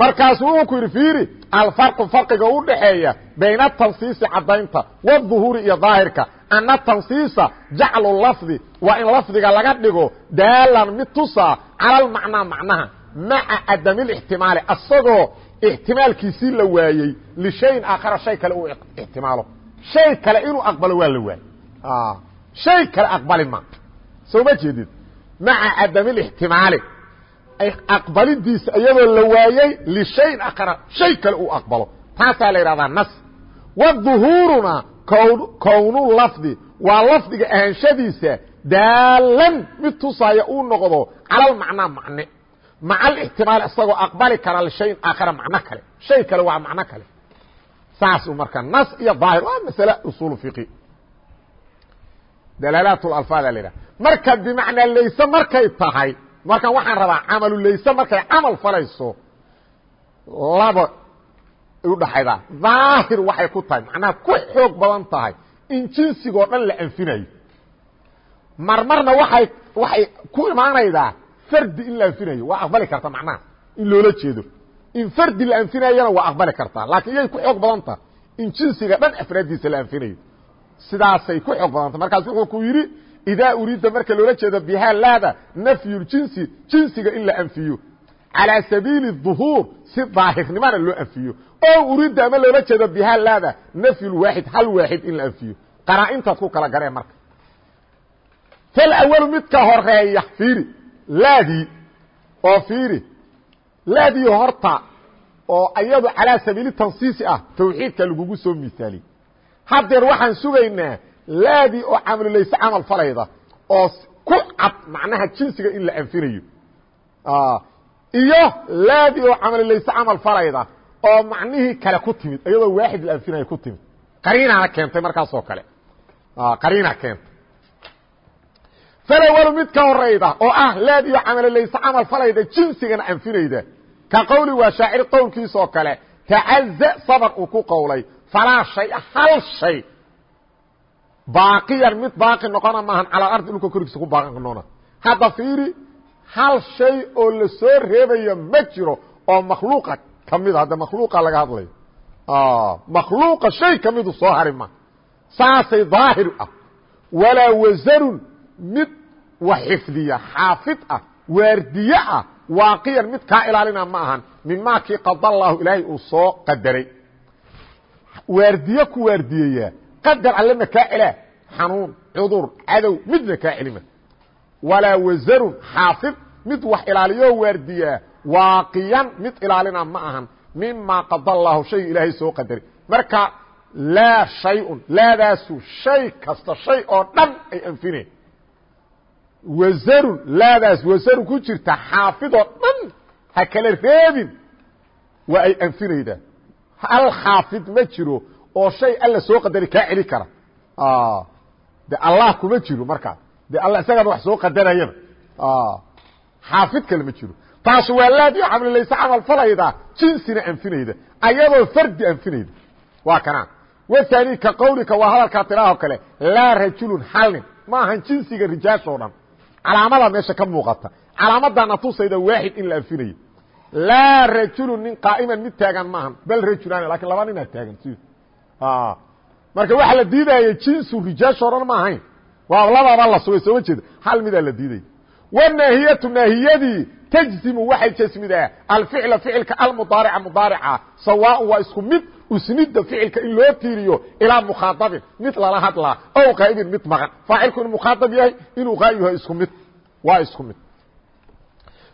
Speaker 1: markaasu wuxuu ku yidhi fiiri alfarqu farqiga u dhaxeeya bayna atansiisi caddaynta waduhuuri iyo daahirka. Ana tansiisa jaclu lafdi waa in lafdiga laga dhigo daalan mid tusaa cala lmacnaa macnaha maca cadamilixtimaali asagoo ixtimaalkiisii la waayey lishayin aakhara shay kale uu ixtimaalo. Shay kale inuu aqbalo waa la waayey. Shay kale aqbali ma. Soo ma jeedid maca cadamilixtimaali aqbalidiisa iyadoo la waayey lishayin akhara shay kale uu aqbalo. Taasaa la yidhahdaa nas. Waduhuuruna kownu lafdi waa lafdiga ahaanshadiisa daalan mid tusaaya uu noqdo cala lmacnaa macne. Maca alixtimaal isagoo aqbali kara lishayin aakhara macno kale. Shay kale waa macno kale. Saasuu marka nas iyo daahir waa masale usuul fiqi. Dalaalaat alfaada la yidhaha marka bimacnaa layse markay tahay markan waxaan rabaa camalu layse markay camal falayso laba udhaxaydaa daahir waxay ku tahay macnaha ku xoog badan tahay in jinsigoo dhan la anfinayo. Marmarna waay waxay ku imaanaydaa fardi in la anfinayo. Waa aqbali karta macnaha in loola jeedo. In fardi la anfinayana waa aqbali kartaa laakiin iyay ku xoog badan tahay in jinsiga dhan afraaddiisa la anfinayo. Sidaasay ku xoog badanta markaas wuxuu ku yidhi idaa uriida marka loola jeedo bihaa laada nafyuljinsi jinsiga in la anfiyo calaa sabiili duhuur si daahirnimana loo anfiyo oo uriidda ama loola jeedo bihaa laada nafyulwaaxid hal waaxid in la anfiyo qaraa-intaad ku kala gareen marka falawalu midka horreeya fiiri laadii oo fiiri laadii horta oo ayadu calaa sabiili tansiisi ah tawxiidka lagugu soo misaaliy haddeer waxaan sugaynaa laadii oo camalulayse camal falayda oo ku cad macnaha jinsiga in la anfinayo. Iyo laadii oo camalulayse camal falayda oo macnihii kale ku timid iyadoo waaxid la anfinayo ku timid. Qariinaana keentay markaasoo kale. Qariina keentay. Falawalu mid ka horayda oo ah laadii oo camalulayse camal falayda jinsigana anfinayda. Ka qowli waa shaacir qowlkiisoo kale tacaza sabr uu ku qowlay falaa shay hal shay baaqiyan mid baaqi noqona maahan calaa ardi dhulka korkiisa ku baaqi noqona. Hadda fiiri hal shay oo la soo reebayo ma jiro oo makhluuqa kamida hadda makhluuqa laga hadlayo makhluuqa shay kamidu soo hari ma. Saasay daahir ah. Walaa wasarun mid wax xifdiya xaafid ah waardiye ah waaqiyan mid kaa ilaalina ma ahan mimaa kii qada allaahu ilaahay uu soo qadaray. Waardiye ku waardiyeyaa qadar allena kaa celaa xanuun cudur cadow midna kaa celima walaa wasarun xaafid mid wax ilaaliyo waardiyaa waaqiyan mid ilaalina ma ahan mimaa qada allaahu shayga ilaahay soo qadaray marka laa shayun laadaasu shay kasta shay oo dhan ay anfineen wasarun laadaas wasarun ku jirta xaafidoo dhan ha kala reebin waa ay anfinaydaa hal xaafid ma jiro oo shay alla soo qadari kaa celi kara. De allah kuma jiro markaas de alla isagaaba wax soo qadarayaba. Xaafid kale ma jiro. Taas waa laadi camlilayse camal falayda jinsina anfinayda ayadoo fardi anfinayda. Waa kanaa waani ka qawlika waa hadalkaa tiraaho kale laa rajulun hal nin ma ahan jinsiga rijaashoo dhan. Calaamada meesha ka muuqata. Calaamadana tusayda waaxid in la anfinayo. Laa rajulun nin qaa'iman mid taagan maahan bal rajulaan laakiin laba ninaa taagan si marka waxa la diidaya jinsu rijaashoo dhan ma ahayn. Waa lababa la sugay sooma jeeda hal midaa la diidaya wanaahiyatu naahiyadii tajzimu waxay jasmidaa alficla ficilka almudaarica mudaarica. Sawaaء waa isku mid usnida ficilka in loo tiiriyo ilaa mukhaadabin mid lala hadlaa ow qaa'ibin mid maqan. Faacilku inuu mukhaadab yahay inuu qaa'ib yahay isku mid. Waa isku mid.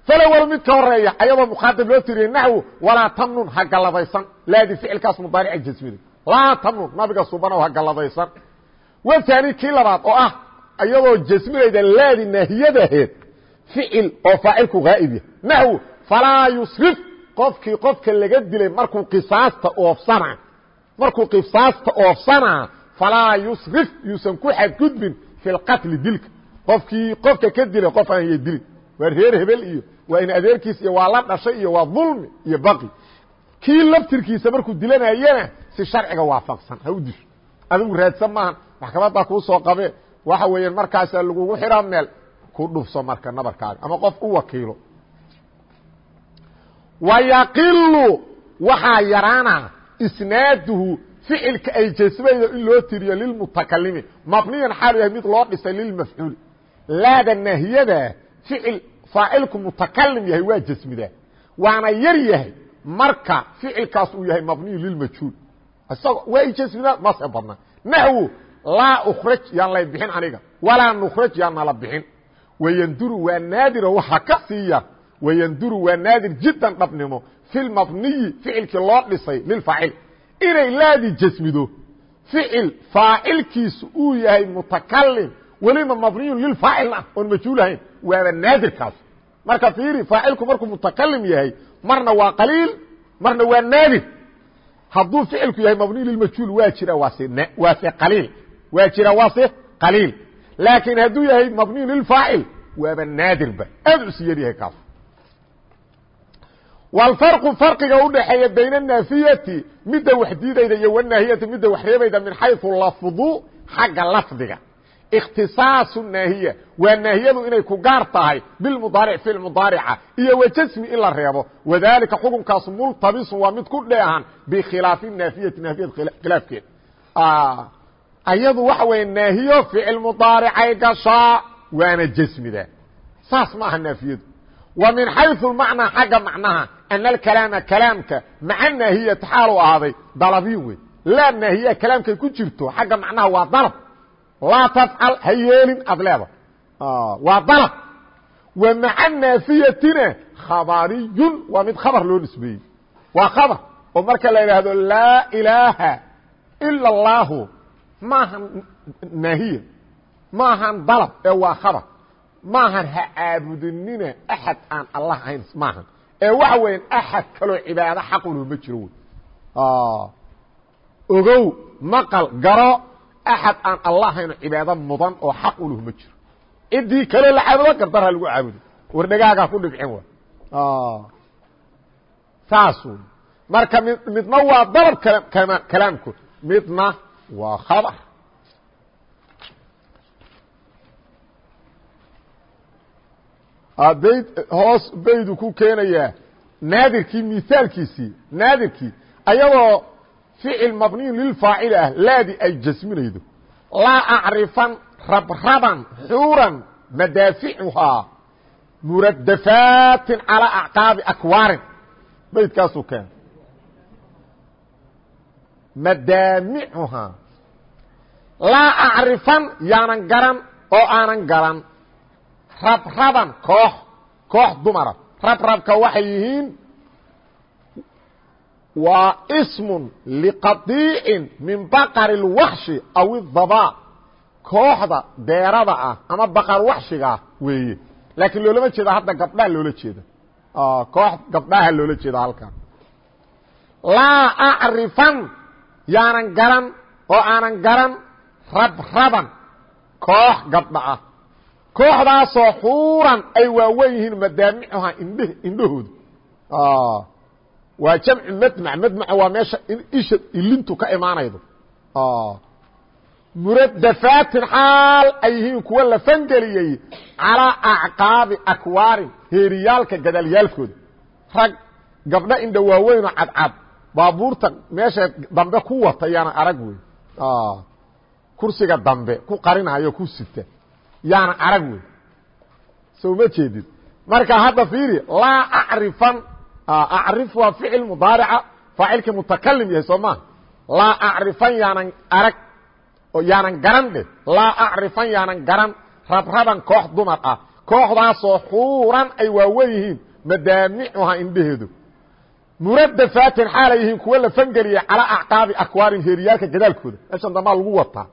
Speaker 1: Falawal mid ka horreeya ayadoo mukhaadab loo tiiriya naxwu walaa tamnun ha galladaysan laadi ficilkaas mudaarica jasmiday laa tamnun nabiga subanow ha galladaysan. Waani kii labaad oo ah iyadoo jasminayda laadi naahiyadaheed ficil oo faacilku haa'ib yahay. Naxwu falaa yusrif qofkii qofka laga dilay markuu qisaasta oofsana markuu qisaasta oofsanaa falaa yusrif yuusan ku xadgudbin fi lqatli dilka. Qofkii qofka ka dilay qof aan ya dilin waa reer hebel iyo waa in adeerkiis iyo waa la dhashay iyo waa dulmi iyo baqi. Kii laftirkiisa markuu dilanayana si sharciga waafaqsan. Ha u disho adigu raadsan maahan. Maxkamaddaa kuu soo qabe waxa weeyaan markaasaa lagugu xiraa meel. Ku dhufso marka nabarkaaga. Ama qof u wakiilo. Wayaqilu waxaa yaraana isnaaduhu ficilka ay jasmaydo in loo tiriyo lilmutakalimi mabniyan xaalu yahay mid loo dhisay lilmafcuuli laada naahiyada ficil faacilku mutakalim yahay waa jasmidaa. Waana yar yahay. Marka ficilkaas uu yahay mabniyu lilmajhuul isago waa jasmidaa mase badna. Naxwu laa ukhraj yaan lay bixin aniga. Walaa nukhraj yaan nala bixin. Wayanduru waa naadiro waxa ka sii yar wayanduru waa naadir jiddan dhabnimo. Fi lmabniyi ficilkii loo dhisay lilfaacil inay laadi jasmido ficil faacilkiisu uu yahay mutakalim weliba mabniyun lilfaacilna oon majhuul ahayn. Waaba naadirkaas. Marka fiiri faacilku markuu mutakalim yahay marna waa qaliil marna waa naadir hadduu ficilku yahay mabniy lilmajhuul waa jira waase waase qaliil waa jira waase qaliil laakiin hadduu yahay mabniyu lilfaacil waaba naadirba aad u si yar yahay kaas wاlfarqu farqiga udhaxeeya bayna الnaafiyati midda wax diidayda iyo wnaahiyati midda wax reebayda min xayثu lafdu xagga lafdiga اkhtisaaص naahiya waa naahiyadu inay ku gaar tahay bilmudaaric fi mudaarica iyo wajasmi in la reebo wadalika xukunkaas multabisu waa mid ku dheehan bikhilaafi naafiyati naafiyad khilaafkeed ayadu waxa weeye naahiyo ficil mudaaricay gashaa waana jasmida saas ma aha naafiyadu wa min xayثu macnaa xagga macnaha أن الكلاaم كلاaمka مع ناahiيةi xaal u ahaaday dalبي wey laa نaahiya كلاaمkay ku jirto xagga macnaha waa dalب laa tafcal ha yeelin aad leeda waa dalab wa maca naafiyatina khabariyun waa mid khabar loo nisbeeyey waa khabar oo marka la idhaahdo laa ilaaha ila allaahu maahan naahiya maahan dalab ee waa khabar maahan ha caabudinina axad aan allah ahayn maahan ee waxa weeyaan axad kaloo cibaado xaquloo ma jiro wey ogow maqal garo axad aan allahayno cibaado mudan oo xaq uluh ma jiro ciddii kale la caabudo gardarha lagu caabudo war dhagaagaa ku dhibcin wa saas wy marka mid midna waa dalab kalaamku midna waa khabar bayd hoos baydu ku keenayaa naadirkii misaalkiisii naadirkii ayadoo ficil mabniyu lilfaacil ah laadi ay jasminaydo. Laa acrifan rabraban xuuran madaaficuhaa muradafaatin calaa acqaabi akwaarin. Baydkaasuu keena madaamicuhaa laa acrifan yaanan garan oo aanan garan. Rabraban koox koox dumara rabrabka waxay yihiin waa smun liqadiicin min baqari اlwakshi aw idaba kooxda deerada ah ama baqar wakshigaah weeye. Laakiin loolama jeeda hadda gabdhaha loola jeeda koox gabdhaha loola jeeda halkan. Laa acrifan yaanan garan oo aanan garan rabraban koox gabdha ah. Kooxdaasoo xuuran ay waawen yihiin madaamicuha indh waa jamcu madmac madmaca waa meesha isha ilintu ka imaanaydo. Muradafaatin xaal ay yihiin kuwa la fangeliyey calaa acqaabi akwaarin heeriyaalka gadaalyaalkooda rag gabdho indha waaweynoo cadcad baabuurta meesha dambe ku wata yaana arag wey kursiga dambe ku qarinayo ku sita yaana arag wey soo ma jeedid marka hadda fiiri laa acrifan acrif waa ficil mudaarica faacilkii mutakalim yahay soo maa laa acrifan yaanan arag yaanan garan dheh. Laa acrifan yaanan garan rabraban koox dumar ah. Kooxdaasoo xuuran ay waawen yihiin madaamicuha indheheedu muradafaatin xaalay yihiin kuwa la fangeliyay calaa acqaabi akwaarin heeriyaalka gadaalkooda. Meeshan dambaa lagu wataa.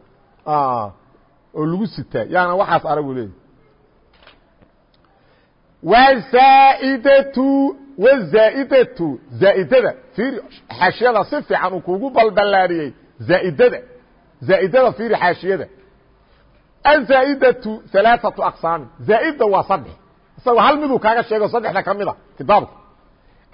Speaker 1: Oo lagu sitaa yaana waxaas aragu leeyahy wzaaidatu wzaaidatu zaaidada fiiri xaashiyada si fiican uu kugu balballaadhiyey zaaidada zaaidada fiiri xaashiyada azaaidatu alaaatu aqsaami zaaida waa saddex isagoo hal miduu kaaga sheego saddexda ka mida kitaabka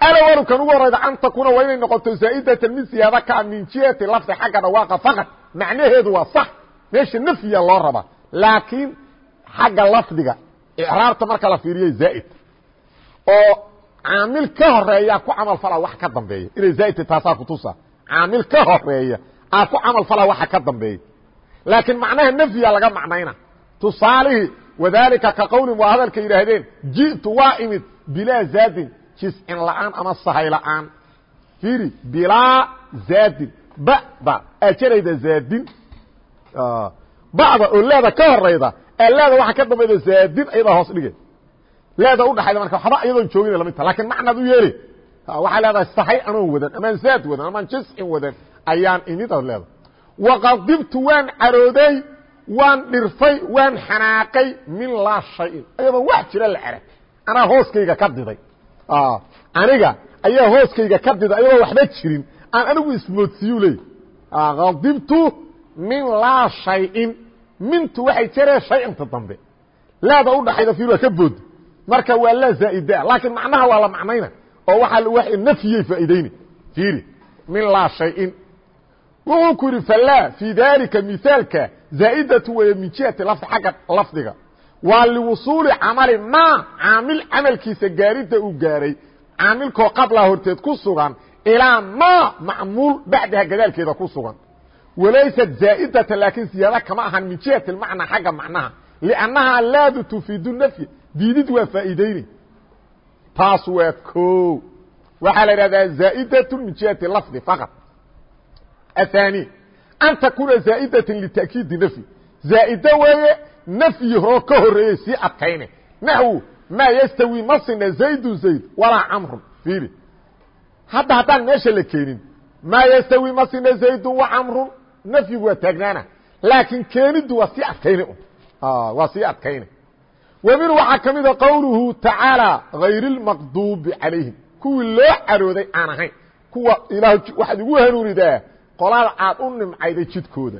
Speaker 1: alawalu kan ugu horayda an takuna waa inay noqoto zaa'idatan mid siyaada kaa min jihati lafdi xagga dhawaaqa faqad macnaheedu waa sax meesha nafyiya loo rabaa laakiin xagga lafdiga icraabta marka la fiiriyo zaa'id oo caamil ka horreeya ku camal fala wax ka dambeeya. Inay zaa'idta taasaa kutusa caamil ka horreeya aa ku camal fala waxa ka dambeeya. Laakiin macnaha nafyiya laga macnayna. Tusaalihii wadalika ka qowlin waa hadalka yidhaahdeen ji'tu waa imid bilaa zaadin. Jiscin la'aan ama sahay la'aan. Fiiri bilaa zaadin. Ba'da ajarayda zaadin. Ba'da oo leeda ka horayda ee leeda waxa ka dambayda zaadin ayadaa hoos dhige leeda udhaxayda marka waxba iyadoon joogin la mid ta laakiin macnaad u yeeli waxaa leedahay sahay anoon wadan amaan zaad wadan amaan jiscin wadan ayaan imid ad leedahay waqadibtu waan carooday waan dhirfay waan xanaaqay min laa shayin. Ayadoon wax jira la arag. Anaa hooskayga ka diday. Aniga ayaa hooskayga ka diday ayadoo waxba jirin. Aan anigu ismoodsiiyu leey qadibtu min laa shayin. Mintu waxay jaree shayinta dambe. Laada udhaxayda fiir waa ka boodi marka waa laa zaa'ida laakiin macnaha waa la macnayna. Oo waaa nafyiyey faa'iidayni. Fiiri min laa shayin. Wuxuu ku yidhi falaa fii dalika mihaalka zaa'idatu weeye min jihati lafdi xagga lafdiga. Waa liwusuuli camali ma caamil camalkiisa gaaridda uu gaaray caamilkoo qablaa horteed ku sugan ilaa ma macmuul bacdaha gadaalkeeda ku sugan. Walaysat zaa'idatan laakiin siyaada kama ahan min jihati macnaa xagga macnaha. Liannahaa laadu tufiidu nafyi diidid waa faa'iideyni taas waa ko waxaa la idhahdaa zaa'idatu min jihati lafdi faqad athani an takuna zaa'idatan lita'kiidi nafyi. Zaa'ida weeye nafyi horoo ka horeeyey sii adkayne. Naxwu maa yastawi ma sina zaydu zayd walaa camrun fiiri hadda haddaan meesha la keenin maa yastawi ma sina zaydun wa camrun nafyigu waa taagnaana. Laakiin keeniddu waa sii adkayne waa sii adkayne wa min waxaa ka mida qowluhu tacaalى hayr اlmaqdubi calayhim kuwii loo carooday aan ahayn kuwa ilaah waxaad igu hanuunidaa qolada aad u nimcayday jidkooda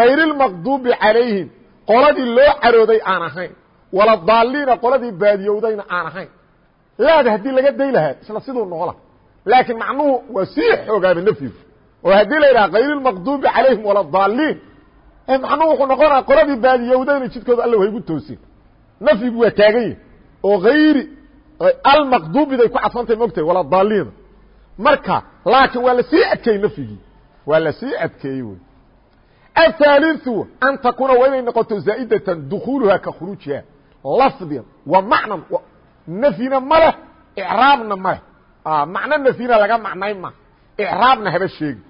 Speaker 1: hayr اlmaqdubi calayhim qoladii loo carooday aan ahayn wala daaliina qoladii baadiyowdayna aan ahayn laada haddii laga day lahaa isla siduu noqola laakiin macnuhu waa sii xoogaaba nafyigu oo haddii la yidhaha hayr اlmaqdubi calayhim wala daaliin macnuhu wuxuu noqonaya qoladii baadiyowdayna jidkooda alla haygu toosin nafyigu waa taagan yahi oo hayri almaqdubiday ku cadfantahy mogtahay wala daaliina marka laakiin waa lasii adkeeyey nafyigii waa lasii adkeeyey wey aلثالثu an takuna waa inay noqoto zaa'idatan dukuluhaa ka khuruujiha lafdian wa macnan nafyina ma leh icraabna ma leh macno nafyina laga macnayn ma icraabna haba sheegi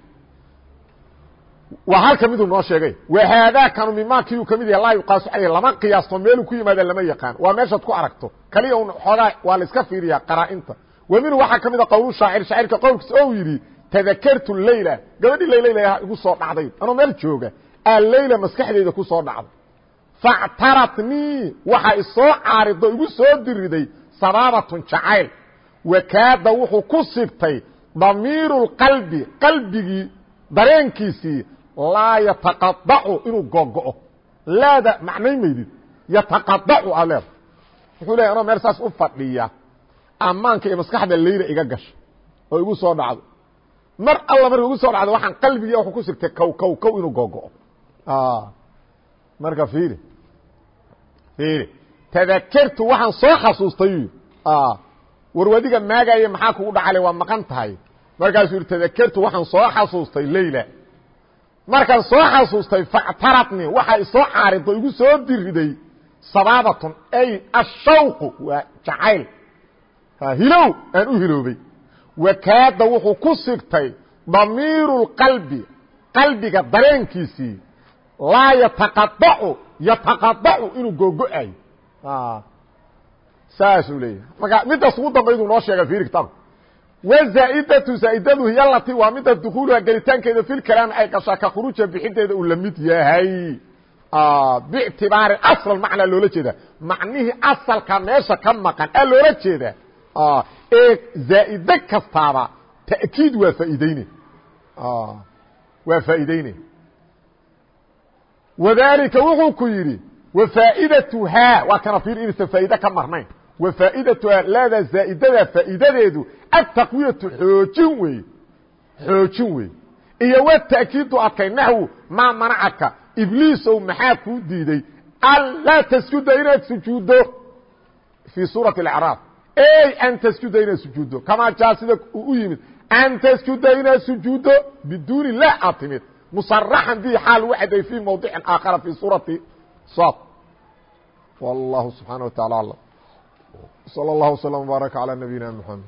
Speaker 1: waa halka miduu noo sheegay. Wa haadaakanu mimaa kiyuu ka mid yahay laa yuqaasu caleyh lama qiyaasto meeluu ku yimaada lama yaqaan. Waa meeshaad ku aragto. Kaliya un xoogaa waa la iska fiiriyaa qaraa-inta. Wa minhu waxaa ka mid a qowl shaacir. Shaacirka qowlkiisa ou yidhi tadakartu leyla gabadhii laylayla igu soo dhacday. Anoo meel jooga alleyla maskaxdeyda ku soo dhacday. Factaratnii waxaa isoo caarido igu soo diriday sabaabatun jacayl. Wakaada wuxuu ku sigtay damiiru lqalbi qalbigii dareenkiisii laa yataqadacu inuu googo'o. Laada macnay maydid yataqadacu aad leeda wuxuu leeya anoo meel saas u fadhiya ammaanka iyo maskaxda leyla iga gasha oo igu soo dhacdo. Mar alla marka igu soo dhacdo waxaan qalbigii wuxuu ku sigtay kow kow kow inuu googo'o. Marka fiiri. Fiiri. Tadakertu waxaan soo xasuustay. Warwadiga maagaaye maxaa kugu dhacale waa maqan tahay. Markaasuu yihi tadakertu waxaan soo xasuustay leyla markaan soo xasuustay factaradni waxaa isoo caarido igu soo diriday sabaabatun ay ashawqu waa jacayl. Hilow aan u hiloobay. Wakaada wuxuu ku sigtay damiiru lqalbi qalbiga dareenkiisii. Laa yataqadacu yataqadacu inuu googo-ayo saasuu leeyahay. Marka midaas ugu noo sheega fiiri kitaabka wzaa'idatu zaa'idadu hiy alati waa mida dukuuluha gelitaankeeda fi lkalaami ay gashaa ka khuruuja bixinteeda uu la mid yahay. Bictibaari asl macnaa loola jeeda. Macnihii asalka meesha ka maqan a loola jeeda ee zaa'ide kastaaba ta'kiid waa faa'iideyne waa faa'iideyne wadalika wuxuu ku yidhi wafaa'idatuhaa waa kana fiir inaysan faa'iide ka marnayn wa faa'idatuha laada zaa'idada faa'iidadeedu ataqwiyatu xoojin wey xoojin wey iyo wata'kiidu adkay naxwu maa manacaka. Ibliisow maxaa kuu diiday? Anlaa tasjuda inaad sujuuddo. Fii suurati اacraaf ey an tasjuda inaad sujuuddo. Kamaa jaa sida uu u yimid. An tasjuda inaad sujuuddo biduuni lah aad timid. Musaraxan bihi xaal lagu caday fii mawdicin aakhara fii suurati sad wallahu subxaana wa taala alam slى اllah وsلم وbaarك عlى نabiyina mحamed